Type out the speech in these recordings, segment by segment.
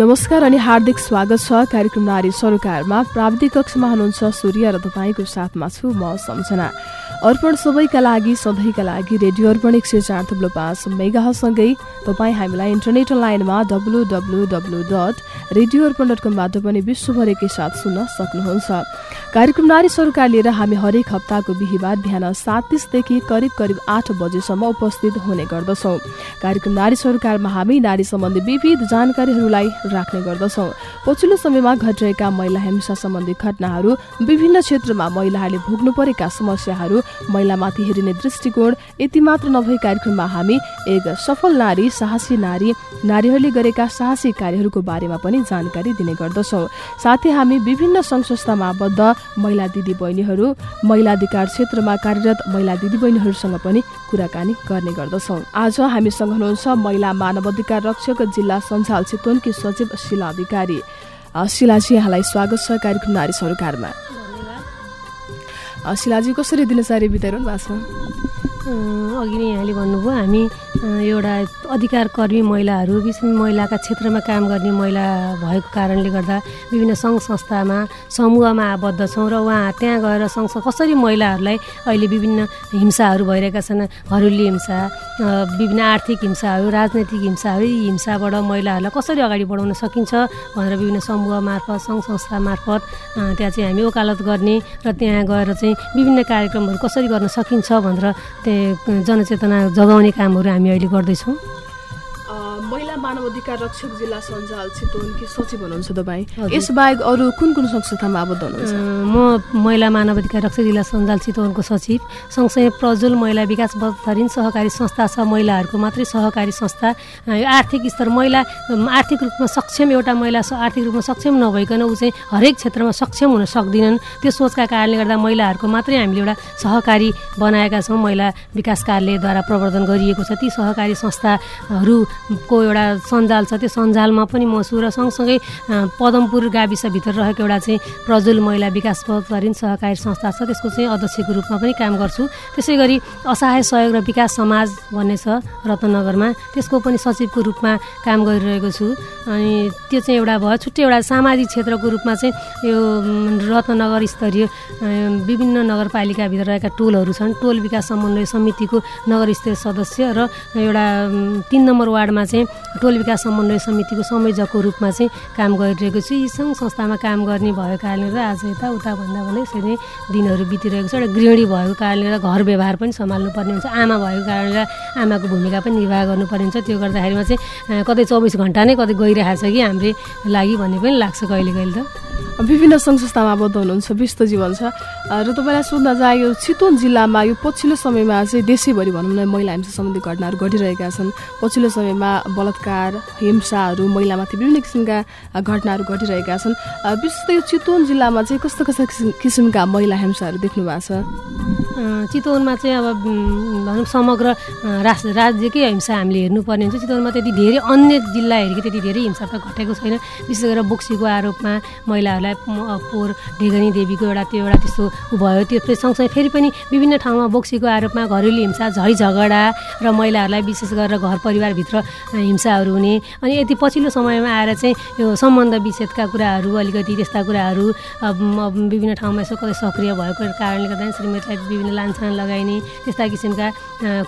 नमस्कार अनि हार्दिक स्वागत छ कार्यक्रम नारी सरोकारमा प्राविधिक कक्षमा हुनुहुन्छ सूर्य र तपाईँको साथमा छु म सम्झना। अर्पण सबैका लागि सधैँका लागि रेडियो अर्पण एक सय चार थुप्रो पाँच मेगासँगै तपाईँ हामीलाई इन्टरनेट लाइनमा W W W dot radio Arpan dot कमबाट पनि विश्वभर साथ सुन्न सक्नुहुन्छ। कार्यक्रम नारी सरकार लिएर हामी हरेक हप्ताको बिहिबार बिहान सात तिसदेखि करिब करिब आठ बजेसम्म उपस्थित हुने गर्दछौँ। कार्यक्रम नारी सरकारमा हामी नारी सम्बन्धी विविध जानकारीहरूलाई राख्ने गर्दछौँ। पछिल्लो समयमा घटिरहेका महिला हिंसा सम्बन्धी घटनाहरू विभिन्न क्षेत्रमा महिलाहरूले भोग्नु परेका समस्याहरू महिलामाथि हेरिने दृष्टिकोण यति मात्र नभई कार्यक्रममा हामी एक सफल नारी साहसी नारी नारीहरूले गरेका साहसी कार्यहरूको बारेमा पनि जानकारी दिने गर्दछौँ। साथै हामी विभिन्न सङ्घ संस्थामा आबद्ध महिला दिदी बहिनीहरू महिला अधिकार क्षेत्रमा कार्यरत महिला दिदी बहिनीहरूसँग पनि कुराकानी गर्ने गर्दछौँ। आज हामीसँग हुनुहुन्छ महिला मानव अधिकार रक्षक जिल्ला सञ्जाल चितवनकी सचिव शिला अधिकारी। शिलाजी यहाँलाई स्वागत छ कार्यक्रम नारी सरकारमा शिलाजी कसरी दिनचार्य बिताइरहनु भएको छ। अघि नै यहाँले भन्नुभयो हामी एउटा अधिकार कर्मी महिलाहरू विशेष महिलाका क्षेत्रमा काम गर्ने महिला भएको कारणले गर्दा विभिन्न सङ्घ संस्थामा समूहमा आबद्ध छौँ र उहाँ त्यहाँ गएर सँगसँगै कसरी महिलाहरूलाई अहिले विभिन्न हिंसाहरू भइरहेका छन् घरेलु हिंसा विभिन्न आर्थिक हिंसाहरू राजनैतिक हिंसाहरू यी हिंसाबाट महिलाहरूलाई कसरी अगाडि बढाउन सकिन्छ भनेर विभिन्न समूह मार्फत सङ्घ संस्था मार्फत त्यहाँ चाहिँ हामी वकालत गर्ने र त्यहाँ गएर चाहिँ विभिन्न कार्यक्रमहरू कसरी गर्न सकिन्छ भनेर जनचेतना जगाउने कामहरू हामी अहिले गर्दैछौँ। महिला मानव अधिकार रक्षक जिल्ला सञ्जाल चितवनकी सचिव हुनुहुन्छ तपाईँ यसबाहेक अरू कुन कुन संस्थामा आबद्ध हुनुहुन्छ? म महिला मानव अधिकार रक्षक जिल्ला सञ्जाल चितवनको सचिव। सँगसँगै प्रज्वल महिला विकास बधरीन सहकारी संस्था छ महिलाहरूको मात्रै सहकारी संस्था। आर्थिक स्तर महिला आर्थिक रूपमा सक्षम एउटा महिला आर्थिक रूपमा सक्षम नभइकन ऊ चाहिँ हरेक क्षेत्रमा सक्षम हुन सक्दिनन्। त्यो सोचका कारणले गर्दा महिलाहरूको मात्रै हामीले एउटा सहकारी बनाएका छौँ। महिला विकास कार्यालयद्वारा प्रवर्धन गरिएको छ। ती सहकारी संस्थाहरूको एउटा सञ्जाल छ त्यो सञ्जालमा पनि म छु र सँगसँगै पदमपुर गाविसभित्र रहेको एउटा चाहिँ प्रजुल महिला विकास पदकालीन सहकारी संस्था छ त्यसको चाहिँ अध्यक्षको रूपमा पनि काम गर्छु। त्यसै गरी असहाय सहयोग र विकास समाज भन्ने छ रत्नगरमा त्यसको पनि सचिवको रूपमा काम गरिरहेको छु। अनि त्यो चाहिँ एउटा भयो छुट्टै एउटा सामाजिक क्षेत्रको रूपमा चाहिँ यो रत्नगर स्तरीय विभिन्न नगरपालिकाभित्र रहेका टोलहरू छन्। टोल विकास समन्वय समितिको नगर स्तरीय सदस्य र एउटा तिन नम्बर वार्डमा चाहिँ टोल विकास समन्वय समितिको संयोजकको रूपमा चाहिँ काम गरिरहेको छु। यी सङ्घ संस्थामा काम गर्ने भएको कारणले गर्दा आज यता उता भन्दा भन्दै यसरी नै दिनहरू बितिरहेको छ। एउटा गृहिणी भएको कारणले गर्दा घर व्यवहार पनि सम्हाल्नु पर्ने हुन्छ। आमा भएको कारणले आमाको भूमिका पनि निर्वाह गर्नुपर्ने हुन्छ। त्यो गर्दाखेरिमा चाहिँ कतै चौबिस घन्टा नै कतै गइरहेको छ कि हाम्रै लागि भन्ने पनि लाग्छ कहिले कहिले त। विभिन्न सङ्घ संस्थामा आबद्ध हुनुहुन्छ व्यस्त जीवन छ। र तपाईँलाई सोध्न चाहे चितवन जिल्लामा यो पछिल्लो समयमा चाहिँ देशैभरि भनौँ न महिला हिंसा सम्बन्धी घटनाहरू घटिरहेका छन्। पछिल्लो समयमा बलात्कार हिंसाहरू महिलामाथि विभिन्न किसिमका घटनाहरू घटिरहेका छन्। विशेष यो चितवन जिल्लामा चाहिँ कस्तो कस्तो किसिमका महिला हिंसाहरू देख्नु भएको छ? चितवनमा चाहिँ अब भनौँ समग्र राज्यकै हिंसा हामीले हेर्नुपर्ने हुन्छ। चितवनमा त्यति धेरै अन्य जिल्ला हेरेको त्यति धेरै हिंसा त घटेको छैन। विशेष गरेर बोक्सीको आरोपमा महिलाहरूलाई पोहोर ढेगनी देवीको एउटा त्यो एउटा त्यस्तो भयो। त्यो सँगसँगै फेरि पनि विभिन्न ठाउँमा बोक्सीको आरोपमा घरेलु हिंसा झै झगडा र महिलाहरूलाई विशेष गरेर घर परिवारभित्र हिंसाहरू हुने। अनि यति पछिल्लो समयमा आएर चाहिँ यो सम्बन्ध विच्छेदका कुराहरू अलिकति त्यस्ता कुराहरू विभिन्न ठाउँमा यसो कतै सक्रिय भएको कारणले गर्दा श्रीमतीलाई विभिन्न लान्छान लगाइने त्यस्ता किसिमका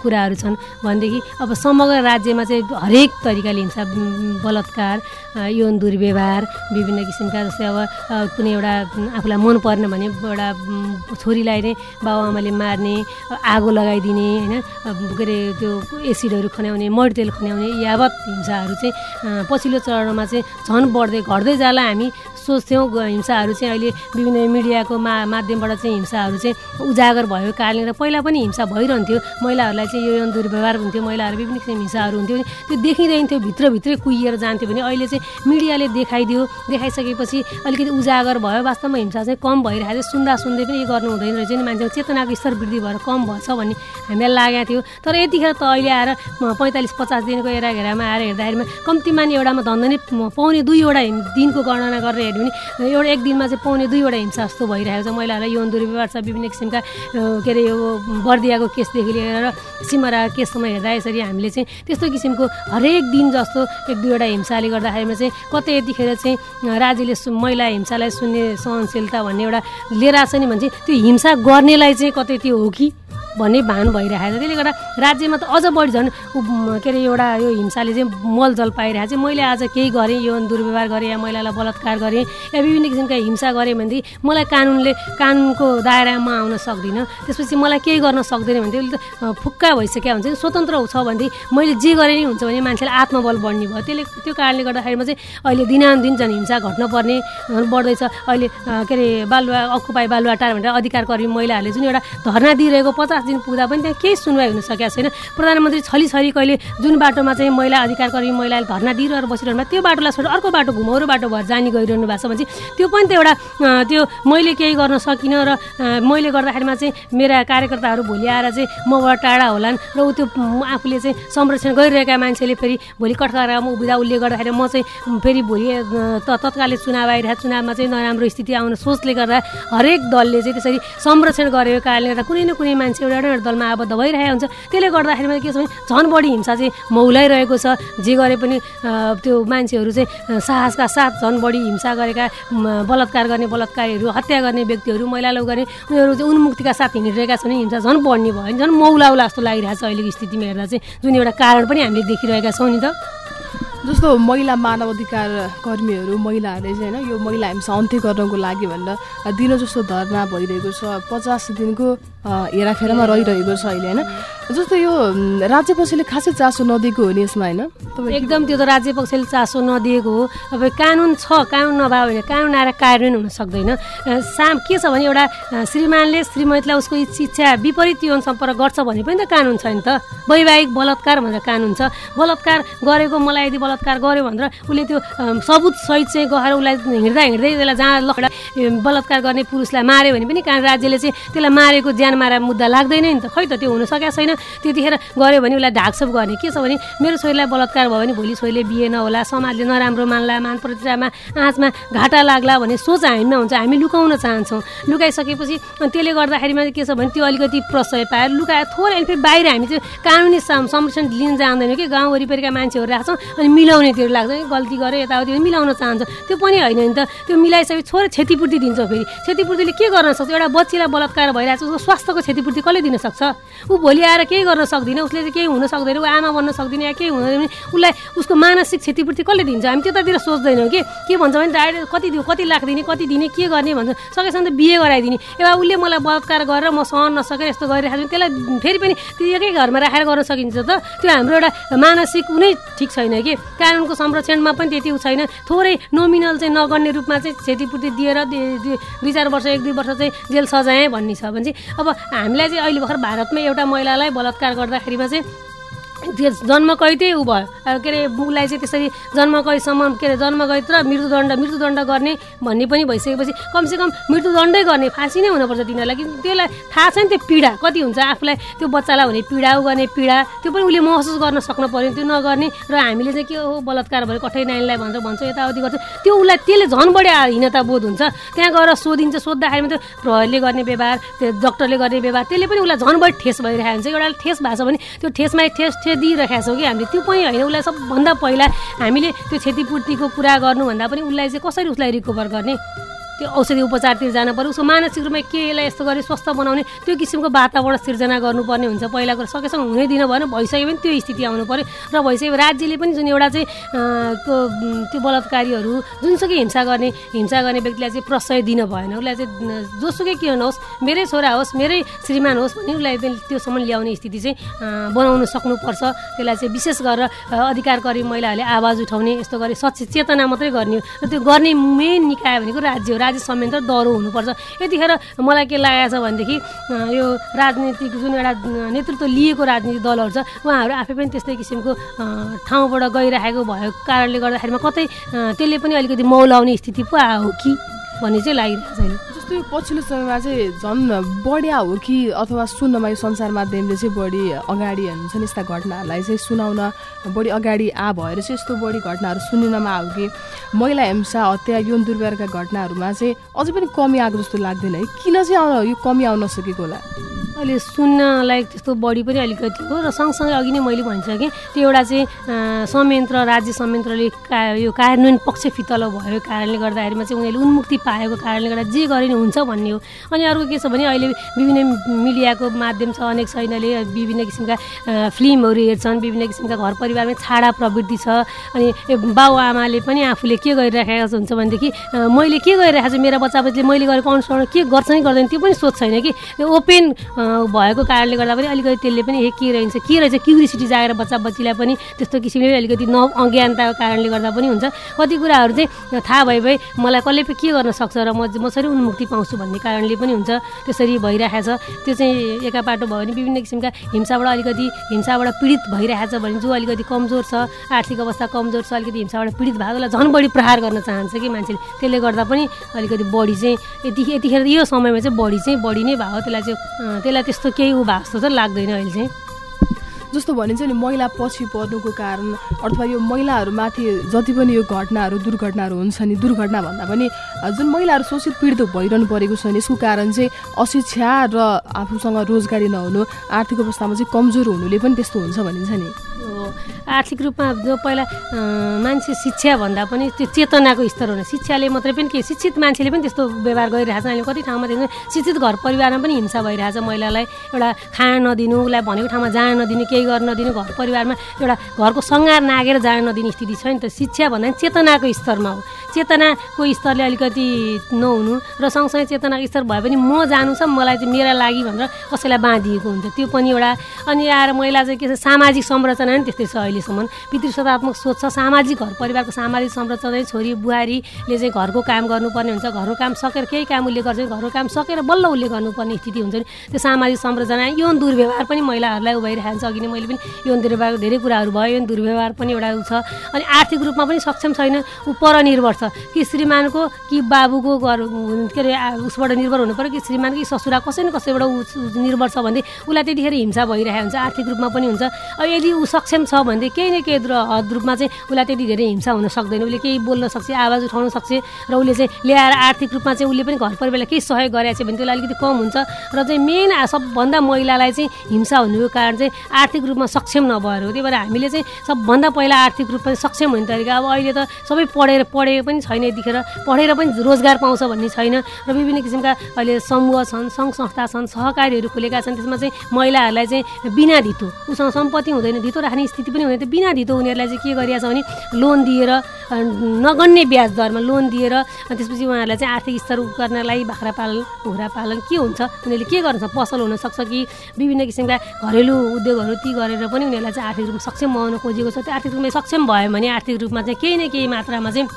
कुराहरू छन्। भनेदेखि अब समग्र राज्यमा चाहिँ हरेक तरिकाले हिंसा बलात्कार यौन दुर्व्यवहार विभिन्न किसिमका जस्तै अब कुनै एउटा आफूलाई मन पर्ने भने एउटा छोरीलाई नै बाबुआमाले मार्ने आगो लगाइदिने होइन? के अरे त्यो एसिडहरू खन्याउने मट्टीतेल खन्याउने यावत हिंसाहरू चाहिँ पछिल्लो चरणमा चाहिँ झन् बढ्दै घट्दै जाला हामी सोच्थ्यौँ। हिंसाहरू चाहिँ अहिले विभिन्न मिडियाको मा माध्यमबाट चाहिँ हिंसाहरू चाहिँ उजागर भएको कारणले गर्दा पहिला पनि हिंसा भइरहन्थ्यो। महिलाहरूलाई चाहिँ यो दुर्व्यवहार हुन्थ्यो महिलाहरू विभिन्न किसिम हिंसाहरू हुन्थ्यो। त्यो देखिरहन्थ्यो भित्रभित्रै कुहिएर जान्थ्यो भने अहिले चाहिँ मिडियाले देखाइदियो। देखाइसकेपछि अलिकति उजागर भयो वास्तवमा हिंसा चाहिँ कम भइरहेको थियो। सुन्दा सुन्दै पनि गर्नु हुँदैन रहेछ नि मान्छेको। चेतनाको स्तर वृद्धि भएर कम भएछ भन्ने हामीलाई लागेको थियो। तर यतिखेर त अहिले आएर पैँतालिस पचास दिनको एराघेरामा आएर हेर्दाखेरिमा कम्तीमा नि एउटामा धन्दा नै पाउने दुईवटा दिनको गणना गरेर हेऱ्यो भने एउटा एक दिनमा चाहिँ पाउने दुईवटा हिंसा जस्तो भइरहेको छ। महिलाहरूलाई यौन दुर्व्यवहार छ विभिन्न किसिमका के अरे यो बर्दियाको केसदेखि लिएर सिमरा केससम्म हेर्दा यसरी हामीले चाहिँ त्यस्तो किसिमको हरेक दिन जस्तो एक दुईवटा हिंसाले गर्दाखेरिमा चाहिँ कतै यतिखेर चाहिँ राज्यले महिला हिंसालाई सुन्ने सहनशीलता भन्ने एउटा लिएर आएको छ नि भने चाहिँ त्यो हिंसा गर्नेलाई चाहिँ कतै त्यो हो कि? भन्ने भान भइरहेको छ। त्यसले गर्दा राज्यमा त अझ बढी झन् के अरे एउटा यो हिंसाले चाहिँ मलजल पाइरहेको चाहिँ मैले आज केही गरेँ यो दुर्व्यवहार गरेँ या महिलालाई बलात्कार गरेँ या विभिन्न किसिमका हिंसा गरेँ भनेदेखि मलाई कानुनले कानुनको दायरामा आउन सक्दिनँ। त्यसपछि मलाई केही गर्न सक्दैन भने त फुक्का भइसक्यो हुन्छ स्वतन्त्र छ भनेदेखि मैले जे गरेँ नि हुन्छ भने मान्छेलाई आत्मबल बढ्ने भयो। त्यसले त्यो कारणले गर्दाखेरिमा चाहिँ अहिले दिनानुदिन झन् हिंसा घट्न पर्ने बढ्दैछ। अहिले के अरे बालुवा अकुपाई बालुवा टार भनेर अधिकार कर्मी महिलाहरूले जुन एउटा धर्ना दिइरहेको पचास पचास दिन पुग्दा पनि त्यहाँ केही सुनवाई हुन सकेको छैन। प्रधानमन्त्री छली छली कहिले जुन बाटोमा चाहिँ महिला अधिकार कर्मी महिलाले धर्ना दिइरहेर बसिरहनु त्यो बाटोलाई छोडेर अर्को बाटो घुमाउरो बाटो भएर जाने गइरहनु भएको छ भने चाहिँ त्यो पनि त एउटा त्यो मैले केही गर्न सकिनँ र मैले गर्दाखेरिमा चाहिँ मेरा कार्यकर्ताहरू भोलि आएर चाहिँ मबाट टाढा होलान् र ऊ त्यो आफूले चाहिँ संरक्षण गरिरहेका मान्छेले फेरि भोलि कठघरामा उभिँदा उसले गर्दाखेरि म चाहिँ फेरि भोलि तत्कालै चुनाव आइरहेको चुनावमा चाहिँ नराम्रो स्थिति आउन सोचले गर्दा हरेक दलले चाहिँ त्यसरी संरक्षण गरेको कारणले गर्दा कुनै न कुनै मान्छे एउटा दलमा आबद्ध भइरहेको हुन्छ। त्यसले गर्दाखेरिमा के छ भने झन् बढी हिंसा चाहिँ मौलाइरहेको छ। जे गरे पनि त्यो मान्छेहरू चाहिँ साहसका साथ झन् बढी हिंसा गरेका बलात्कार गर्ने बलात्कारीहरू हत्या गर्ने व्यक्तिहरू महिलाले गर्ने उनीहरू चाहिँ उन्मुक्तिका साथ हिँडिरहेका छन्। हिंसा झन् बढ्ने भयो। झन् मौलाउला जस्तो लागिरहेको छ अहिलेको स्थितिमा हेर्दा चाहिँ। जुन एउटा कारण पनि हामीले देखिरहेका छौँ नि त। जस्तो महिला मानव अधिकार कर्मीहरू महिलाहरूले चाहिँ होइन यो महिला हिंसा अन्त्य गर्नको लागि भनेर दिन जस्तो धर्ना भइरहेको छ। पचास दिनको हेराफेरामा रहिरहेको छ अहिले होइन? जस्तो यो राज्य पक्षले खासै चासो नदिएको हो नि यसमा होइन? एकदम त्यो त राज्य पक्षले चासो नदिएको हो। अब कानुन छ कानुन नभए होइन कानुन आएर कार्यान्वयन हुन सक्दैन। सा के छ भने एउटा श्रीमानले श्रीमतीलाई उसको इच्छा विपरीत यौन सम्पर्क गर्छ भने पनि त कानुन छ नि त। वैवाहिक बलात्कार भनेर कानुन छ। बलात्कार गरेको मलाई यदि बलात्कार गर्यो भनेर उसले त्यो सबुत सहित चाहिँ गएर उसलाई हिँड्दा हिँड्दै त्यसलाई जहाँ लखडा बलात्कार गर्ने पुरुषलाई माऱ्यो भने पनि राज्यले चाहिँ त्यसलाई मारेको ज्यान मारा मुद्दा लाग्दैन नि त। खै त त्यो हुन सकेको छैन। त्यतिखेर गऱ्यो भने उसलाई ढाकछोप गर्ने। के छ भने मेरो छोरीलाई बलात्कार भयो भने भोलि छोरीले बिहे नहोला समाजले नराम्रो मान्ला मान प्रतिष्ठामा आँचमा घाटा लाग्ला भन्ने सोच हामीमा हुन्छ। हामी लुकाउन चाहन्छौँ। लुकाइसकेपछि त्यसले गर्दाखेरिमा के छ भने त्यो अलिकति प्रशय पाएर लुकाएर थोरै फेरि बाहिर हामी चाहिँ कानुनी संरक्षण लिन जाँदैनौँ कि। गाउँ वरिपरिका मान्छेहरू राख्छौँ अनि मिलाउनेतिर लाग्छ। गल्ती गरेँ यताउति मिलाउन चाहन्छ। त्यो पनि होइन नि त। त्यो मिलाइसके छोरा क्षतिपूर्ति दिन्छौँ फेरि। क्षतिपूर्तिले के गर्न सक्छ? एउटा बच्चीलाई बलात्कार भइरहेको छ उसको स्वास्थ्यको क्षतिपूर्ति कसले दिन सक्छ? ऊ भोलि आएर केही गर्न सक्दिनँ उसले चाहिँ केही हुन सक्दैन ऊ आमा बन्न सक्दिनँ या केही हुँदैन भने उसलाई उसको मानसिक क्षतिपूर्ति कसले दिन्छ? हामी त्यतातिर सोच्दैनौँ कि के भन्छ भने डाइरेक्ट कति दियो कति लाख दिने कति दिने के गर्ने भन्छ? सकेसम्म त बिहे गराइदिने। एउटा उसले मलाई बलात्कार गरेर म सहन नसकेर यस्तो गरिरहेको छु त्यसलाई फेरि पनि त्यो एकै घरमा राखेर गर्न सकिन्छ त? त्यो हाम्रो एउटा मानसिक कुनै ठिक छैन कि? कानुनको संरक्षणमा पनि त्यति छैन। थोरै नोमिनल चाहिँ नगर्ने रूपमा चाहिँ क्षतिपूर्ति दिएर दुई चार वर्ष एक दुई वर्ष चाहिँ जेल सजाय भन्ने छ भने चाहिँ अब हामीलाई चाहिँ अहिले भर्खर भारतमै एउटा महिलालाई बलात्कार गर्दाखेरिमा चाहिँ जन्मकैदै ऊ भयो। के अरे उसलाई चाहिँ त्यसरी जन्मकैदसम्म के अरे जन्मकैद र मृत्युदण्ड मृत्युदण्ड गर्ने भन्ने पनि भइसकेपछि कमसेकम मृत्युदण्डै गर्ने फाँसी नै हुनुपर्छ तिनीहरूलाई। कि त्यसलाई थाहा छ नि त्यो पीडा कति हुन्छ आफूलाई त्यो बच्चालाई हुने पीडा उ गर्ने पीडा त्यो पनि उसले महसुस गर्न सक्नु पऱ्यो त्यो नगर्ने र हामीले चाहिँ के हो बलात्कार भयो कठै नानीलाई भन्छ भन्छ यताउति गर्छ। त्यो उसलाई त्यसले झन् बढी हिनता बोध हुन्छ। त्यहाँ गएर सोधिन्छ सोद्धाखेरिमा त्यो प्रहरीले गर्ने व्यवहार त्यो डक्टरले गर्ने व्यवहार त्यसले पनि उसलाई झन् बढी ठेस भइरहेको हुन्छ एउटा ठेस भएको छ भने त्यो ठेसमा ठेस ठेस दिइरहेका छौँ कि हामीले। त्यो पनि होइन उसलाई सबभन्दा पहिला हामीले त्यो क्षतिपूर्तिको कुरा गर्नुभन्दा पनि उसलाई चाहिँ कसरी उसलाई रिकभर गर्ने? त्यो औषधि उपचारतिर जानु पऱ्यो। उसको मानसिक रूपमा के यसलाई यस्तो गरी स्वस्थ बनाउने त्यो किसिमको वातावरण सिर्जना गर्नुपर्ने हुन्छ। पहिला कुरो सकेसम्म हुनै दिनु भएन भइसक्यो भने त्यो स्थिति आउनु पऱ्यो। र भइसक्यो राज्यले पनि जुन एउटा चाहिँ त्यो बलात्कारीहरू जुनसुकै हिंसा गर्ने हिंसा गर्ने व्यक्तिलाई चाहिँ प्रशय दिन भएन। उसलाई चाहिँ जोसुकै के नहोस् मेरै छोरा होस् मेरै श्रीमान होस् भने उसलाई त्योसम्म ल्याउने स्थिति चाहिँ बनाउनु सक्नुपर्छ। त्यसलाई चाहिँ विशेष गरेर अधिकारकारी महिलाहरूले आवाज उठाउने यस्तो गरी सचेतना मात्रै गर्ने र त्यो गर्ने मेन निकाय भनेको राज्य हो। राज्य संयन्त्र दह्रो हुनुपर्छ। यतिखेर मलाई के लागेको छ भनेदेखि यो राजनीतिक जुन एउटा नेतृत्व लिएको राजनीतिक दलहरू छ उहाँहरू आफै पनि त्यस्तै किसिमको ठाउँबाट गइरहेको भएको कारणले गर्दाखेरिमा कतै त्यसले पनि अलिकति मौलाउने स्थिति पो आयो कि भन्ने चाहिँ लागिरहेको छैन जस्तो यो पछिल्लो समयमा चाहिँ झन् बढिया हो कि अथवा सुन्नमा यो सञ्चार माध्यमले चाहिँ बढी अगाडि हुन्छ नि यस्ता घटनाहरूलाई चाहिँ सुनाउन बढी अगाडि आ भएर चाहिँ यस्तो बढी घटनाहरू सुनिनमा आयो कि महिला हिंसा हत्या यौन दुर्व्यवहारका घटनाहरूमा चाहिँ अझै पनि कमी आएको जस्तो लाग्दैन है? किन चाहिँ यो कमी आउन सकेको होला? अहिले सुन्नलाई त्यस्तो बढी पनि अलिकति हो र सँगसँगै अघि नै मैले भनिसकेँ त्यो एउटा चाहिँ संयन्त्र राज्य संयन्त्रले का यो कार्यान्वयन पक्ष फितलो भएको कारणले गर्दाखेरिमा चाहिँ उनीहरूले उन्मुक्ति पाएको कारणले गर्दा जे गरे नि हुन्छ भन्ने हो। अनि अर्को के छ भने अहिले विभिन्न मिडियाको माध्यम छ अनेक छैनले विभिन्न किसिमका फिल्महरू हेर्छन् विभिन्न किसिमका घर परिवारमै छाडा प्रवृत्ति छ। अनि बाउ आमाले पनि आफूले के गरिराखेको हुन्छ भनेदेखि मैले के गरिरहेको छु मेरा बच्चा बच्चाले मैले गरेको अनुसरण के गर्छ नि गर्दैन त्यो पनि सोच छैन कि। ओपेन भएको कारणले गर्दा पनि अलिकति त्यसले पनि के रहन्छ के रहेछ क्युरिसिटी जागेर बच्चा बच्चीलाई पनि त्यस्तो किसिमले अलिकति न अज्ञानताको कारणले गर्दा पनि हुन्छ। कति कुराहरू चाहिँ थाहा भए भए मलाई कसले के गर्न सक्छ र म मसरी उन्मुक्ति पाउँछु भन्ने कारणले पनि हुन्छ। त्यसरी भइरहेछ। त्यो चाहिँ एका पाटो भयो भने विभिन्न किसिमका हिंसाबाट अलिकति हिंसाबाट पीडित भइरहेछ भने जो अलिकति कमजोर छ आर्थिक अवस्था कमजोर छ अलिकति हिंसाबाट पीडित भएकोलाई झन् बढी प्रहार गर्न चाहन्छ कि मान्छेले। त्यसले गर्दा पनि अलिकति बढी चाहिँ यति यतिखेर यो समयमा चाहिँ बढी चाहिँ बढी नै भयो त्यसलाई चाहिँ त्यसलाई त्यस्तो केही ऊ भएको जस्तो चाहिँ लाग्दैन अहिले चाहिँ। जस्तो भनिन्छ नि महिला पछि पर्नुको कारण अथवा यो महिलाहरूमाथि जति पनि यो घटनाहरू दुर्घटनाहरू हुन्छ नि दुर्घटना भन्दा पनि जुन महिलाहरू शोषित पीडित भइरहनु परेको छ नि यसको कारण चाहिँ अशिक्षा र आफूसँग रोजगारी नहुनु आर्थिक अवस्थामा चाहिँ कमजोर हुनुले पनि त्यस्तो हुन्छ भनिन्छ नि। आर्थिक रूपमा जो पहिला मान्छे शिक्षा भन्दा पनि त्यो चेतनाको स्तर हुने। शिक्षाले मात्रै पनि के शिक्षित मान्छेले पनि त्यस्तो व्यवहार गरिरहेछ। अहिले कति ठाउँमा देख्नु शिक्षित घर परिवारमा पनि हिंसा भइरहेछ महिलालाई। एउटा खाना नदिनु उसलाई भनेको ठाउँमा जान नदिनु केही गर्न नदिनु घर परिवारमा एउटा घरको सङ्घार नागेर जान नदिने स्थिति छ नि त। शिक्षा भन्दा पनि चेतनाको स्तरमा हो। चेतनाको स्तरले अलिकति नहुनु र सँगसँगै चेतनाको स्तर भए पनि म जानु छ मलाई चाहिँ मेरा लागि भनेर कसैलाई बाँधिएको हुन्छ। त्यो पनि एउटा अनि आएर महिला चाहिँ के छ सामाजिक संरचना नि त्यस्तै छ अहिलेसम्म पितृसत्तात्मक सोच छ। सामाजिक घर परिवारको सामाजिक संरचना छोरी बुहारीले चाहिँ घरको काम गर्नुपर्ने हुन्छ। घरको काम सकेर केही काम उसले गर्छ। घरको काम सकेर बल्ल उसले गर्नुपर्ने स्थिति हुन्छ नि। त्यो सामाजिक संरचना यौन दुर्व्यवहार पनि महिलाहरूलाई भइरहेको छ अघि नै मैले पनि यौन दुर्व्यवहार धेरै कुराहरू भयो। यौन दुर्व्यवहार पनि एउटा छ। अनि आर्थिक रूपमा पनि सक्षम छैन। ऊ परनिर्भर छ। कि श्रीमानको कि बाबुको घर के अरे उसबाट निर्भर हुनु पऱ्यो। कि श्रीमान कि ससुरा कसै न कसैबाट ऊ निर्भर छ भने उसलाई त्यतिखेर हिंसा भइरहेको हुन्छ। आर्थिक रूपमा पनि हुन्छ। अब यदि ऊ सक्षम छ भने केही न केही हद रूपमा चाहिँ उसलाई त्यति धेरै हिंसा हुन सक्दैन। उसले केही बोल्न सक्छ आवाज उठाउन सक्छ र उसले चाहिँ ल्याएर आर्थिक रूपमा चाहिँ उसले पनि घर परिवारलाई केही सहयोग गरेको छ भने त्यसलाई अलिकति कम हुन्छ र चाहिँ मेन सबभन्दा महिलालाई चाहिँ हिंसा हुनुको कारण चाहिँ आर्थिक रूपमा सक्षम नभएर हो। त्यही भएर हामीले चाहिँ सबभन्दा पहिला आर्थिक रूपमा सक्षम हुने तरिका अब अहिले त सबै पढेर पढेको पनि छैन यतिखेर। पढेर पनि रोजगार पाउँछ भन्ने छैन र विभिन्न किसिमका अहिले समूह छन् सङ्घ संस्था छन् सहकारीहरू खुलेका छन्। त्यसमा चाहिँ महिलाहरूलाई चाहिँ बिना धितो उसँग सम्पत्ति हुँदैन धितो राख्ने स्थिति पनि हुँदैन बिना धितो उनीहरूलाई चाहिँ के गरिरहेछ भने लोन दिएर नगन्ने ब्याज दरमा लोन दिएर त्यसपछि उहाँहरूलाई चाहिँ आर्थिक स्तर गर्नलाई बाख्रा पालन कुखुरा पालन के हुन्छ? उनीहरूले के गर्छ पसल हुनसक्छ कि विभिन्न किसिमका घरेलु उद्योगहरू ती गरेर पनि उनीहरूलाई चाहिँ आर्थिक रूपमा सक्षम बनाउन खोजेको छ? त्यो आर्थिक रूपमा सक्षम भयो भने आर्थिक रूपमा चाहिँ केही न केही मात्रामा चाहिँ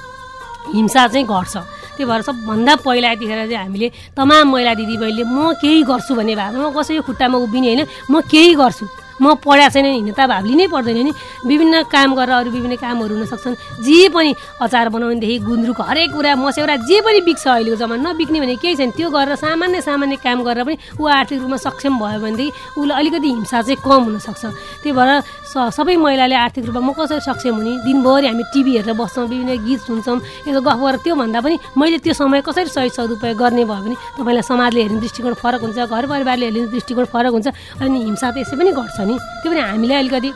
हिंसा चाहिँ घट्छ। त्यही भएर सबभन्दा पहिला यतिखेर चाहिँ हामीले तमाम महिला दिदीबहिनीले म केही गर्छु भन्ने भए म कसैको खुट्टामा उभिने होइन म केही गर्छु। म पढाएको छैन हिँड्न त अब लिनै पर्दैन नि। विभिन्न काम गरेर अरू विभिन्न कामहरू हुनसक्छन् जे पनि अचार बनाउनेदेखि गुन्द्रुक हरेक कुरा मस्यौरा जे पनि बिक्छ अहिलेको जमाना नबिक्ने भने केही छैन। त्यो गरेर सामान्य सामान्य काम गरेर पनि ऊ आर्थिक रूपमा सक्षम भयो भनेदेखि उसलाई अलिकति हिंसा चाहिँ कम हुनसक्छ त्यही भएर सबै महिलाले आर्थिक रूपमा म कसरी सक्षम हुने? दिनभरि हामी टिभी हेरेर बस्छौँ विभिन्न गीत सुन्छौँ यसो गफ गरेर त्योभन्दा पनि मैले त्यो समय कसरी सही सदुपयोग गर्ने भयो भने तपाईँलाई समाजले हेर्ने दृष्टिकोण फरक हुन्छ घर परिवारले हेर्ने दृष्टिकोण फरक हुन्छ अनि हिंसा त यसै पनि घट्छ नि। त्यो पनि हामीले अलिकति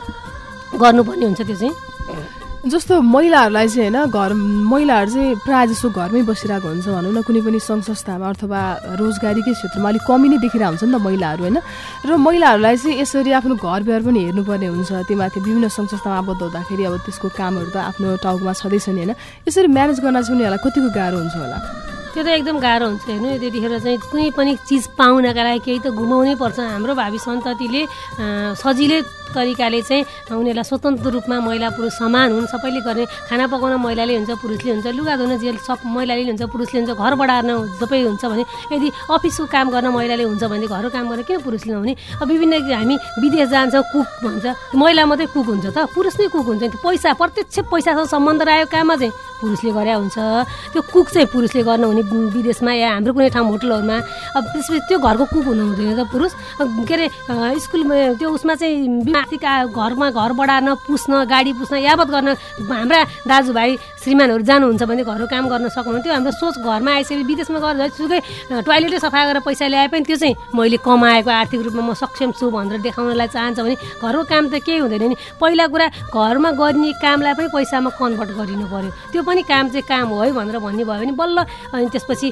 गर्नुपर्ने हुन्छ त्यो चाहिँ। जस्तो महिलाहरूलाई चाहिँ होइन घर महिलाहरू चाहिँ प्रायः जस्तो घरमै बसिरहेको हुन्छ भनौँ न कुनै पनि सङ्घ संस्थामा अथवा रोजगारीकै क्षेत्रमा अलिक कमी नै देखिरहेको हुन्छ नि त महिलाहरू होइन। र महिलाहरूलाई चाहिँ यसरी आफ्नो घर व्यवहार पनि हेर्नुपर्ने हुन्छ त्यो माथि विभिन्न सङ्घ संस्थामा आबद्ध हुँदाखेरि अब त्यसको कामहरू त आफ्नो टाउकोमा छँदैछ नि होइन। यसरी म्यानेज गर्न चाहिँ उनीहरूलाई कतिको गाह्रो हुन्छ होला? त्यो त एकदम गाह्रो हुन्छ हेर्नु त्यतिखेर चाहिँ कुनै पनि चिज पाउनका लागि केही त घुमाउनै पर्छ। हाम्रो भावी सन्ततिले सजिलै तरिकाले चाहिँ उनीहरूलाई स्वतन्त्र रूपमा महिला पुरुष समान हुन्। सबैले गर्ने खाना पकाउन महिलाले हुन्छ पुरुषले हुन्छ लुगा धुन जे सब महिलाले हुन्छ पुरुषले हुन्छ घर बढार्न सबै हुन्छ भने यदि अफिसको काम गर्न महिलाले हुन्छ भने घरको काम गर्न किन पुरुषले नहुने? अब विभिन्न हामी विदेश जान्छौँ कुक भन्छ महिला मात्रै कुक हुन्छ त? पुरुष नै कुक हुन्छ पैसा प्रत्यक्ष पैसासँग सम्बन्ध रहेको काममा चाहिँ? पुरुषले गरे हुन्छ। त्यो कुक चाहिँ पुरुषले गर्न हुने विदेशमा या हाम्रो कुनै ठाउँ होटलहरूमा। अब त्यसपछि त्यो घरको कुक हुनु हुँदैन त पुरुष? के अरे स्कुलमा त्यो उसमा चाहिँ आर्थिक घरमा घर बढार्न पुस्न गाडी पुस्न यावत गर्न हाम्रा दाजुभाइ श्रीमानहरू जानुहुन्छ भने घरको काम गर्न सक्नुहुन्थ्यो। हाम्रो सोच घरमा आइसकेपछि विदेशमा गएर जतिसुकै टोइलेटै सफा गरेर पैसा ल्याए पनि त्यो चाहिँ मैले कमाएको आर्थिक रूपमा म सक्षम छु भनेर देखाउनलाई चाहन्छ भने घरको काम त केही हुँदैन नि। पहिला कुरा घरमा गर्ने कामलाई पनि पैसामा कन्भर्ट गरिनु पऱ्यो त्यो पनि काम चाहिँ काम हो है भनेर भन्ने भयो भने बल्ल अनि त्यसपछि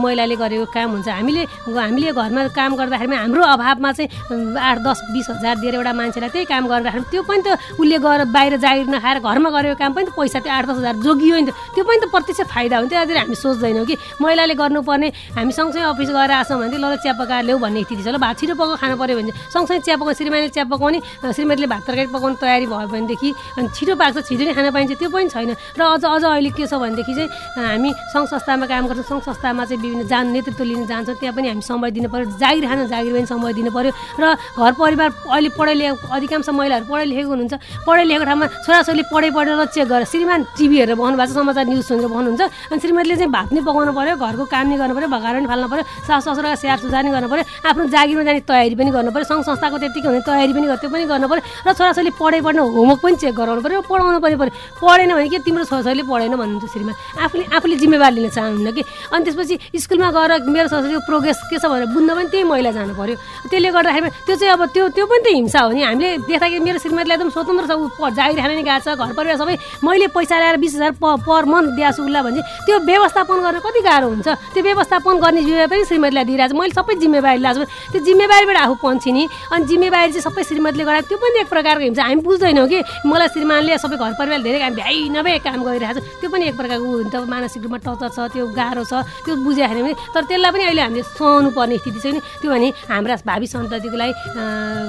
महिलाले गरेको काम हुन्छ। हामीले हामीले घरमा काम गर्दाखेरि हाम्रो अभावमा चाहिँ आठ दस बिस हजार दिएर एउटा मान्छेलाई त्यही काम गरेर राख्नु। त्यो पनि त उसले गएर बाहिर जागिर नखाएर घरमा गरेको काम पनि त पैसा त्यो आठ दस हजार जोगियो नि त। त्यो पनि त प्रत्यक्ष फाइदा हुन्छ त्यहाँतिर हामी सोच्दैनौँ कि महिलाले गर्नुपर्ने हामी सँगसँगै अफिस गएर आएको भने ल चिया पकाएर ल्याऊ भन्ने स्थिति छ। ल भात छिटो पकाउ खानु पऱ्यो भने सँगसँगै चिया पकाउने श्रीमानले चिया पकाउने श्रीमतीले भात तरकारी पकाउने तयारी भयो भनेदेखि अनि छिटो पाक्छ छिटो नै खान पाइन्छ। त्यो पनि छैन। र अझ अझ अहिले के छ भनेदेखि चाहिँ हामी सङ्घ संस्थामा काम गर्छौँ। सङ्घ संस्थामा चाहिँ विभिन्न जान नेतृत्व लिन जान्छौँ। त्यहाँ पनि हामी समय दिनु पऱ्यो जागिर खान जागिर पनि समय दिनु पऱ्यो र घर परिवार अहिले पढाइ अधिकांश महिलाहरू पढाइ लेखेको हुनुहुन्छ। पढाइ लेखेको ठाउँमा छोराछोरी पढाइ पढेर चेक गरेर श्रीमान टिभी हेरेर बस्नु भएको छ समाचार न्युज सुनेर बस्नुहुन्छ अनि श्रीमतीले चाहिँ भात नै पकाउनु पऱ्यो घरको काम नै गर्नु पऱ्यो भगाएर पनि फाल्नु पऱ्यो सास ससुराको स्याहार सुसार नै गर्नु पऱ्यो आफ्नो जागिरमा जाने तयारी पनि गर्नु पऱ्यो सङ्घ संस्थाको त्यतिकै हुने तयारी पनि त्यो पनि गर्नु पऱ्यो र छोराछोरी पढाइ पढ्न होमवर्क पनि चेक गराउनु पऱ्यो पढाउनु पनि पऱ्यो पढेन भने के तिम्रो छोराछोरीले पढेन भन्नुहुन्छ श्रीमान। आफूले आफूले जिम्मेवार लिन चाहनुहुन्न कि? अनि त्यसपछि स्कुलमा गएर मेरो छोराछोरीको प्रोग्रेस के छ भनेर बुझ्न पनि त्यही महिला जानु पऱ्यो त्यसले गर्दाखेरि त्यो चाहिँ अब त्यो त्यो पनि त हिंसा हो नि। हामीले देख्दाखेरि मेरो श्रीमतीलाई एकदम स्वतन्त्र छ ऊ जागिर खाने गएको छ घर परिवार सबै। मैले पैसा ल्याएर बिस हजार पर मन्थ दिएको छु उसलाई भने त्यो व्यवस्थापन गर्न कति गाह्रो हुन्छ? त्यो व्यवस्थापन गर्ने जिम्मेवारी पनि श्रीमतीलाई दिइरहेको छ। मैले सबै जिम्मेवारी ल्याएको छु। त्यो जिम्मेवारीबाट आफू पन्छिने अनि जिम्मेवारी चाहिँ सबै श्रीमतीले गराएको त्यो पनि एक प्रकारको हिंसा। हामी बुझ्दैनौँ कि मलाई श्रीमानले सबै घर परिवार धेरै काम भ्याइ नभए काम गरिरहेको छ। त्यो पनि एक प्रकारको हुन्छ। मानसिक रूपमा टचर छ त्यो गाह्रो छ। त्यो बुझ्दाखेरि पनि तर त्यसलाई पनि अहिले हामीले सहनु पर्ने स्थिति नि। त्यो भने हाम्रा भावी सन्ततिको लागि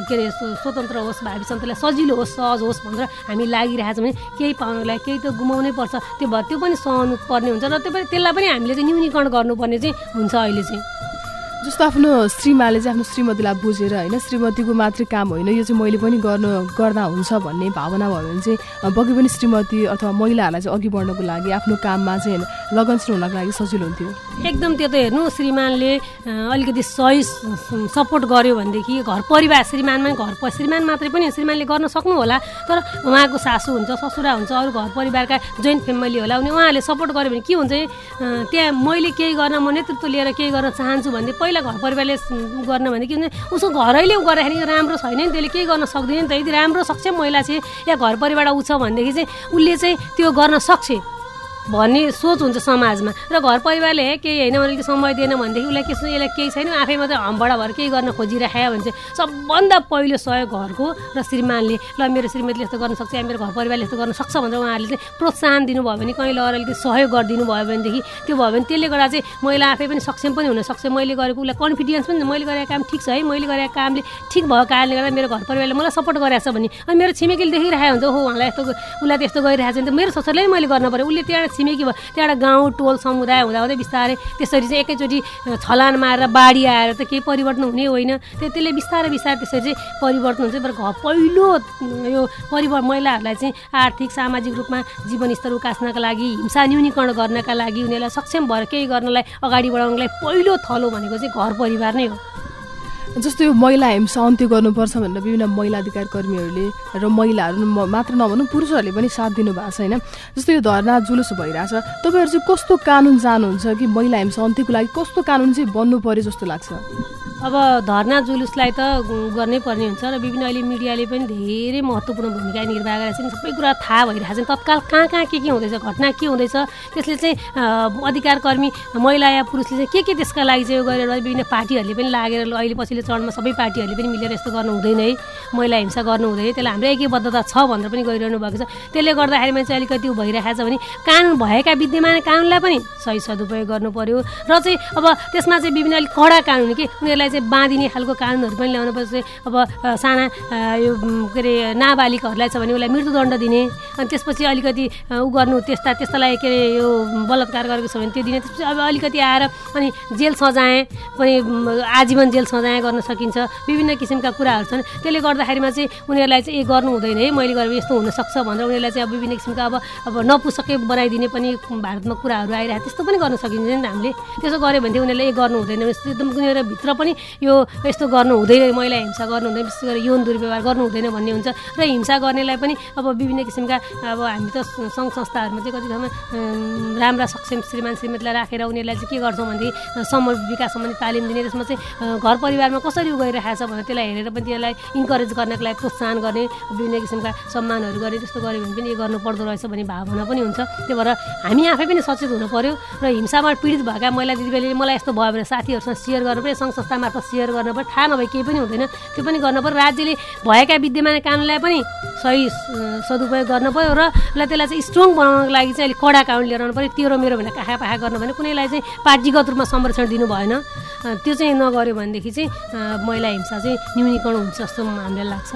के अरे स्वतन्त्र होस् भावी सन्ततिलाई सजिलो होस् सहज होस् भनेर हामी लागिरहेको भने केही पाउनुको लागि केही त गुमाउनै पर्छ। त्यो भयो त्यो पनि सहनु पर्ने हुन्छ र त्यो पनि त्यसलाई पनि हामीले चाहिँ न्यूनीकरण गर्नुपर्ने चाहिँ हुन्छ अहिले चाहिँ। जस्तो आफ्नो श्रीमाले चाहिँ आफ्नो श्रीमतीलाई बुझेर होइन श्रीमतीको मात्रै काम होइन यो चाहिँ मैले पनि गर्नु गर्दा हुन्छ भन्ने भावना भयो भने चाहिँ बगी पनि श्रीमती अथवा महिलाहरूलाई चाहिँ अघि बढ्नको लागि आफ्नो काममा चाहिँ लगनशील हुनको लागि सजिलो हुन्थ्यो। एकदम त्यो त हेर्नु श्रीमानले अलिकति सही सपोर्ट गर्यो भनेदेखि घर परिवार श्रीमानमा घर श्रीमान मात्रै पनि श्रीमानले गर्न सक्नु होला तर उहाँको सासू हुन्छ ससुरा हुन्छ अरू घर परिवारका जोइन्ट फ्यामिली होला अनि उहाँहरूले सपोर्ट गर्यो भने के हुन्छ त्यहाँ मैले केही गर्न म नेतृत्व लिएर केही गर्न चाहन्छु भने पहिला पहिला घर परिवारले गर्न भने के भने उसको घरैले गर्दाखेरि राम्रो छैन नि त्यसले केही गर्न सक्दैन नि त। यदि राम्रो सक्छ महिला चाहिँ या घर परिवार ऊ छ भनेदेखि चाहिँ उसले चाहिँ त्यो गर्न सक्छ। भन्ने सोच हुन्छ समाजमा। र घर परिवारले हे केही होइन भने समय दिएन भनेदेखि उसलाई के यसलाई केही छैन। आफै मात्रै हम्बड भएर केही गर्न खोजिराख्यो भने चाहिँ सबभन्दा पहिलो सहयोग घरको र श्रीमानले। ल मेरो श्रीमतीले यस्तो गर्न सक्छ या मेरो घर परिवारले यस्तो गर्न सक्छ भनेर उहाँहरूले चाहिँ प्रोत्साहन दिनुभयो भने कहीँ लगेर अलिकति सहयोग गरिदिनु भयो भनेदेखि त्यो भयो भने त्यसले गर्दा चाहिँ महिला आफै पनि सक्षम पनि हुनसक्छ मैले गरेको उसलाई कन्फिडेन्स पनि मैले गरेको काम ठिक छ है। मैले गरेको कामले ठिक भएको कारणले गर्दा मेरो घर परिवारले मलाई सपोर्ट गरिरहेको छ भने अनि मेरो छिमेकीले देखिरहेको हुन्छ हो उहाँलाई यस्तो उसलाई त यस्तो गरिरहेको छ भने त मेरो ससुरले मैले गर्नु पऱ्यो उसले त्यहाँ छिमेकी भयो? त्यहाँबाट गाउँ टोल समुदाय हुँदाहुँदै बिस्तारै त्यसरी चाहिँ एकैचोटि छलान मारेर बाढी आएर त केही परिवर्तन हुने होइन। त्यो त्यसले बिस्तारै बिस्तारै त्यसरी चाहिँ परिवर्तन हुन्छ। तर घर पहिलो यो परिवार महिलाहरूलाई चाहिँ आर्थिक सामाजिक रूपमा जीवनस्तर उकास्नका लागि हिंसा न्यूनीकरण गर्नका लागि उनीहरूलाई सक्षम भएर केही गर्नलाई अगाडि बढाउनलाई पहिलो थलो भनेको चाहिँ घर परिवार नै हो। जस्तो यो महिला हिंसा अन्त्य गर्नुपर्छ भनेर विभिन्न महिला अधिकार कर्मीहरूले र महिलाहरू मात्र नभनौँ पुरुषहरूले पनि साथ दिनुभएको छ होइन? जस्तो यो धरना जुलुस भइरहेछ तपाईँहरू चाहिँ कस्तो कानुन चाहनुहुन्छ कि महिला हिंसा अन्त्यको लागि कस्तो कानुन चाहिँ बन्नु पर्यो जस्तो लाग्छ? अब धर्ना जुलुसलाई त गर्नै पर्ने हुन्छ र विभिन्न अहिले मिडियाले पनि धेरै महत्त्वपूर्ण भूमिका निर्वाह गरेर चाहिँ सबै कुरा थाहा भइरहेको छ तत्काल कहाँ कहाँ के के हुँदैछ घटना के हुँदैछ त्यसले चाहिँ अधिकार कर्मी महिला या पुरुषले चाहिँ के के त्यसका लागि चाहिँ गरेर विभिन्न पार्टीहरूले पनि लागेर अहिले पछिल्लो चरणमा सबै पार्टीहरूले पनि मिलेर यस्तो गर्नु हुँदैन है। महिला हिंसा गर्नु हुँदैन त्यसलाई हाम्रो एकबद्धता छ भनेर पनि गरिरहनु भएको छ। त्यसले गर्दाखेरिमा चाहिँ अलिकति भइरहेको छ भने कानुन भएका विद्यमान कानुनलाई पनि सही सदुपयोग गर्नु पर्यो। र चाहिँ अब त्यसमा चाहिँ विभिन्न अलिक कडा कानुन के उनीहरूलाई चाहिँ बाँधिने खालको कानुनहरू पनि ल्याउनु पर्छ। अब साना यो के अरे नाबालिकाहरूलाई छ भने उसलाई मृत्युदण्ड दिने। अनि त्यसपछि अलिकति उ गर्नु त्यस्ता त्यस्तालाई के अरे यो बलात्कार गरेको छ भने त्यो दिने। त्यसपछि अब अलिकति आएर अनि जेल सजाय पनि आजीवन जेल सजाय गर्न सकिन्छ। विभिन्न किसिमका कुराहरू छन्। त्यसले गर्दाखेरिमा चाहिँ उनीहरूलाई चाहिँ ए गर्नु हुँदैन है। मैले गरेर यस्तो हुनसक्छ भनेर उनीहरूलाई चाहिँ अब विभिन्न किसिमका अब अब नपुसके बनाइदिने पनि भारतमा कुराहरू आइरहेको त्यस्तो पनि गर्न सकिन्छ नि हामीले। त्यसो गऱ्यो भने उनीहरूले ए गर्नु हुँदैन। एकदम उनीहरू भित्र पनि यो यस्तो गर्नु हुँदैन महिला हिंसा गर्नु हुँदैन विशेष गरेर यौन दुर्व्यवहार गर्नु हुँदैन भन्ने हुन्छ। र हिंसा गर्नेलाई पनि अब विभिन्न किसिमका अब हामी त सङ्घ संस्थाहरूमा चाहिँ कति ठाउँमा राम्रा सक्षम श्रीमान श्रीमतीलाई राखेर उनीहरूलाई चाहिँ के गर्छौँ भनेदेखि समूह विकास सम्बन्धी तालिम दिने त्यसमा चाहिँ घर परिवारमा कसरी उ गइरहेको छ भने त्यसलाई हेरेर पनि त्यसलाई इन्करेज गर्नको लागि प्रोत्साहन गर्ने विभिन्न किसिमका सम्मानहरू गर्ने त्यस्तो गऱ्यो भने पनि यो गर्नु पर्दो रहेछ भन्ने भावना पनि हुन्छ। त्यही भएर हामी आफै पनि सचेत हुनु पऱ्यो र हिंसामा पीडित भएका महिला दिदीबहिनीले मलाई यस्तो भयो भने साथीहरूसँग सेयर गर्नु पनि सङ्घ संस्था मार्फत सेयर गर्न पर्यो थाहा नभए केही पनि हुँदैन। त्यो पनि गर्नु पऱ्यो राज्यले भएका विद्यमान कानुनलाई पनि सही सदुपयोग गर्नु पऱ्यो र त्यसलाई चाहिँ स्ट्रङ बनाउनको लागि चाहिँ अलिक कडा कानुन लिएर आउनु पऱ्यो तेरो मेरो भनेर काखा पाखा गर्नु भने कुनैलाई चाहिँ पार्टीगत रूपमा संरक्षण दिनु भएन। त्यो चाहिँ नगर्यो भनेदेखि चाहिँ महिला हिंसा चाहिँ न्यूनीकरण हुन्छ जस्तो हामीलाई लाग्छ।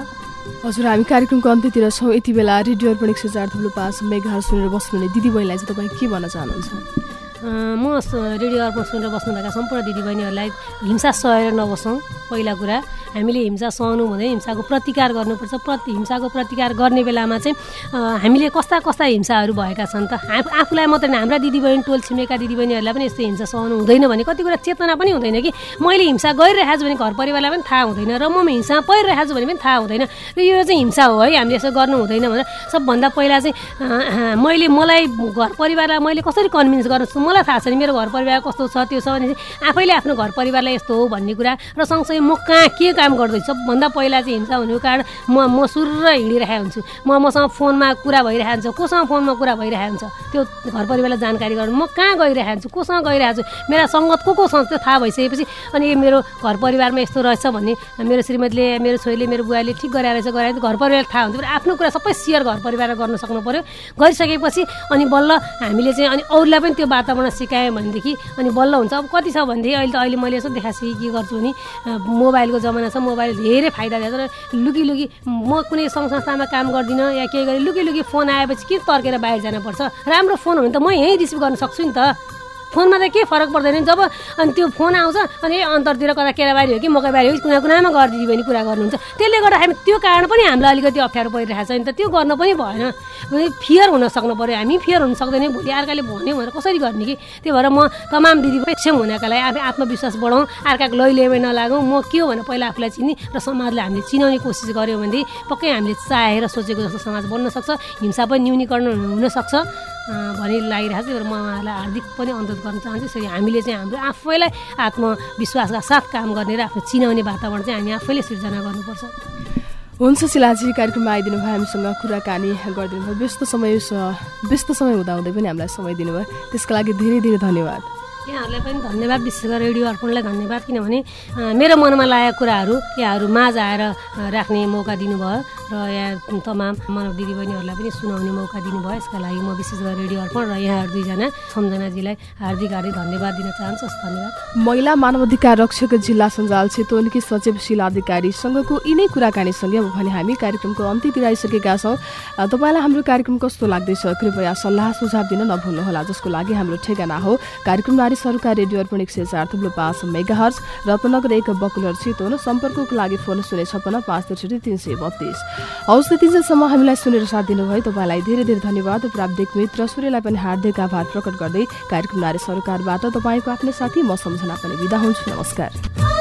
हजुर हामी कार्यक्रमको अन्त्यतिर छौँ। यति बेला रेडियो अर्पण एक सय चार थुप्रो पाँच मेघार सुनेर बस्नुहुने दिदीबहिनीलाई चाहिँ तपाईँ के भन्न चाहनुहुन्छ? म रेडियो अर्पण सुनेर बस्नुभएका सम्पूर्ण दिदीबहिनीहरूलाई हिंसा सहेर नबसौँ। पहिला कुरा हामीले हिंसा सहनु हुँदैन हिंसाको प्रतिकार गर्नुपर्छ। प्रति हिंसाको प्रतिकार गर्ने बेलामा चाहिँ हामीले कस्ता कस्ता हिंसाहरू भएका छन् त? आफूलाई मात्रै हाम्रा दिदीबहिनी टोल छिमेका दिदीबहिनीहरूलाई पनि यस्तो हिंसा सहनु हुँदैन भने कति कुरा चेतना पनि हुँदैन कि? मैले हिंसा गरिरहेको छु भने घर परिवारलाई पनि थाहा हुँदैन र म हिंसामा परिरहेको छु भने पनि थाहा हुँदैन। र यो चाहिँ हिंसा हो है हामीले यसो गर्नु हुँदैन भनेर। सबभन्दा पहिला चाहिँ मैले मलाई घर परिवारलाई मैले कसरी कन्भिन्स गर्नु मलाई थाहा छ नि मेरो घर परिवार कस्तो छ त्यो छ भने आफैले आफ्नो घर परिवारलाई यस्तो हो भन्ने कुरा र सँगसँगै म कहाँ के काम गर्दैछु? सबभन्दा पहिला चाहिँ हिंसा हुनुको कारण म म सुर्र हिँडिरहेको हुन्छु। म मसँग फोनमा कुरा भइरहेको हुन्छ कोसँग फोनमा कुरा भइरहेको हुन्छ? त्यो घर परिवारलाई जानकारी गर्नु म कहाँ गइरहेको छु कोसँग गइरहेको छु? मेरा सङ्गत को को त्यो थाहा भइसकेपछि अनि मेरो घर परिवारमा यस्तो रहेछ भन्ने मेरो श्रीमतीले मेरो छोरीले मेरो बुवाले ठिक गराएर रहेछ गराएर घर परिवारलाई थाहा हुन्छ आफ्नो कुरा सबै सेयर घर परिवारमा गर्न सक्नु पऱ्यो गरिसकेपछि अनि बल्ल हामीले चाहिँ अनि अरूलाई पनि त्यो वातावरण सिकायो भनेदेखि अनि बल्ल हुन्छ। अब कति छ भनेदेखि अहिले त अहिले मैले यसो देखाएको के गर्छु भने मोबाइलको जमाना छ मोबाइल धेरै फाइदा दिएको तर लुकी लुकी म कुनै सङ्घ संस्थामा काम गर्दिनँ या केही गरेँ लुकी लुकी फोन आएपछि के तर्केर बाहिर जानुपर्छ? राम्रो फोन हो भने त म यहीँ रिसिभ गर्न सक्छु नि त। फोनमा त के फरक पर्दैन जब अनि त्यो फोन आउँछ अनि अन्तरतिर कता केराबारी हो कि मकैबारी हो कि कुना कुनामा गरिदियो भने कुरा गर्नुहुन्छ। त्यसले गर्दाखेरि त्यो कारण पनि हामीलाई अलिकति अप्ठ्यारो परिरहेको छ नि त। त्यो गर्न पनि भएन। फियर हुन सक्नु पऱ्यो हामी फियर हुन सक्दैन। भोलि अर्काले भन्यो भनेर कसरी गर्ने कि? त्यही भएर म तमाम दिदी सक्षम हुनका लागि आफै आत्मविश्वास बढाउँ। अर्काको लैलेमै नलागौँ। म के हो भने पहिला आफूलाई चिनी र समाजलाई हामीले चिनाउने कोसिस गऱ्यौँ भनेदेखि पक्कै हामीले चाहेर सोचेको जस्तो समाज बन्न सक्छ। हिंसा पनि न्यूनीकरण हुनसक्छ। भन्ने लागिरहेको छ म उहाँलाई हार्दिक पनि अनुरोध गर्न चाहन्छु। यसरी हामीले चाहिँ हाम्रो आफैलाई आत्मविश्वासका साथ काम गर्ने र आफ्नो चिनाउने वातावरण चाहिँ हामी आफैले सिर्जना गर्नुपर्छ। हुन्छ शिलाजी कार्यक्रममा आइदिनु भयो हामीसँग कुराकानी गरिदिनु भयो व्यस्त समय व्यस्त समय हुँदाहुँदै पनि हामीलाई समय दिनुभयो। त्यसको लागि धेरै धेरै धन्यवाद। यहाँहरूलाई पनि धन्यवाद विशेष गरेर रेडियो अर्पणलाई धन्यवाद। किनभने मेरो मनमा लागेका कुराहरू यहाँहरू माझ आएर राख्ने मौका दिनुभयो। र यहाँ तमाम मानव दिदीबहिनीहरूलाई पनि सुनाउने मौका दिनुभयो। यसका लागि म विशेष गरेर रेडियो अर्पण र यहाँहरू दुईजना सम्झनाजीलाई हार्दिक हार्दिक धन्यवाद दिन चाहन्छु। धन्यवाद। महिला मानव अधिकार रक्षक जिल्ला सञ्जाल चितवनकी सचिव शिला अधिकारीसँगको यिनै कुराकानीसँगै अब भने हामी कार्यक्रमको अन्त्यतिर आइसकेका छौँ। तपाईँलाई हाम्रो कार्यक्रम कस्तो लाग्दैछ? कृपया सल्लाह सुझाव दिन नभुल्नुहोला जसको लागि हाम्रो ठेगाना हो। कार्यक्रम नारी सरकार रेडियो अर्पण एक सय चार थुप्रो पाँच मेगा हर्स रत्नगर एक बकुलर चितवन सम्पर्कको लागि फोन शून्य छप्पन्न पाँच त्रिसठी तिन सय बत्तिस। हौस् तिनसम्म हामीलाई सुनेर साथ दिनुभयो। तपाईँलाई धेरै धेरै धन्यवाद। प्राविधिक मित्र सूर्यलाई पनि हार्दिक आभार प्रकट गर्दै कार्यक्रम नारी सरकारबाट तपाईँको आफ्नै साथी म सम्झना पनि विदा हुन्छु। नमस्कार।